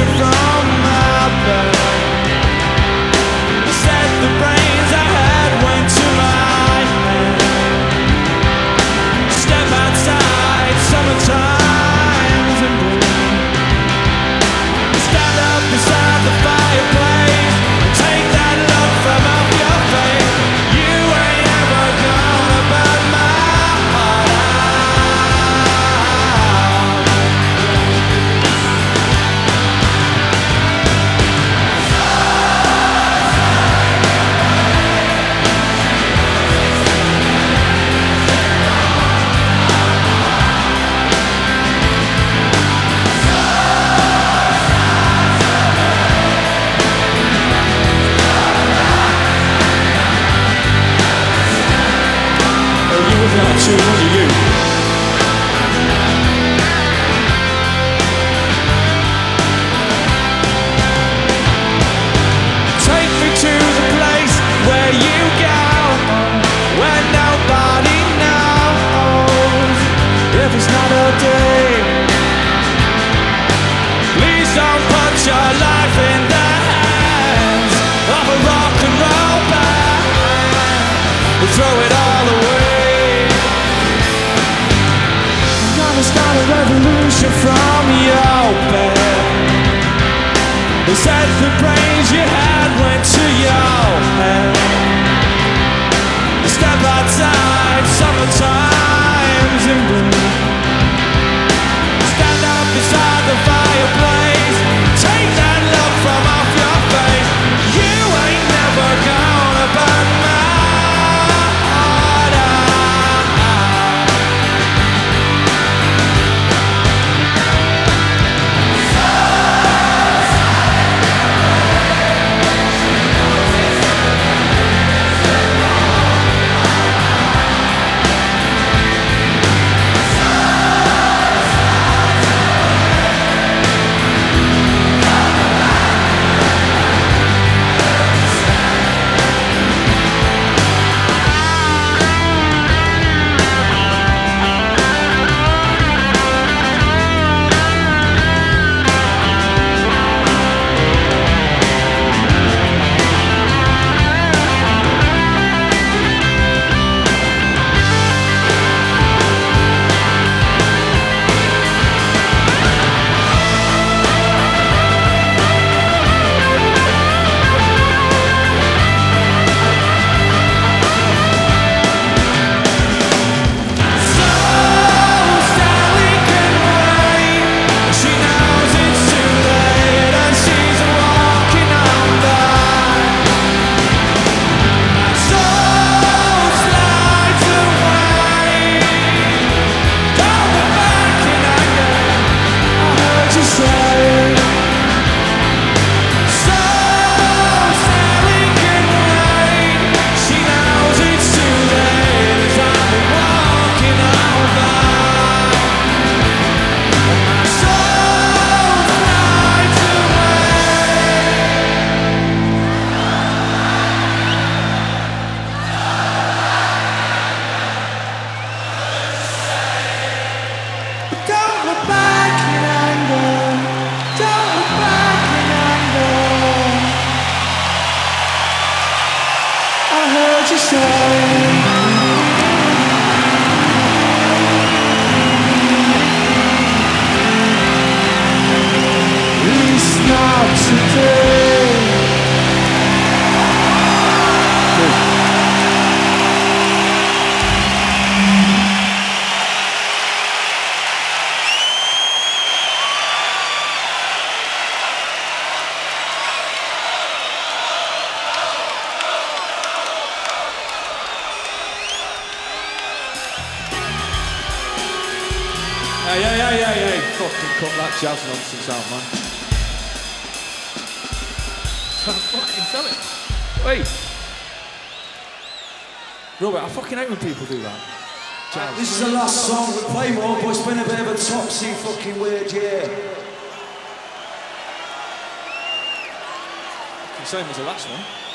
revolution from a revolution from your bed. The brains you had went to your head. You say. Hey, hey, hey, hey, hey, fucking cut that jazz nonsense out, man. fucking tell it. Wait. Robert, I fucking hate when people do that. Jazz. This is the last song. We play more, but it's been a bit of a topsy fucking weird year. Same as the last one.